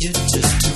you just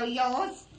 yours.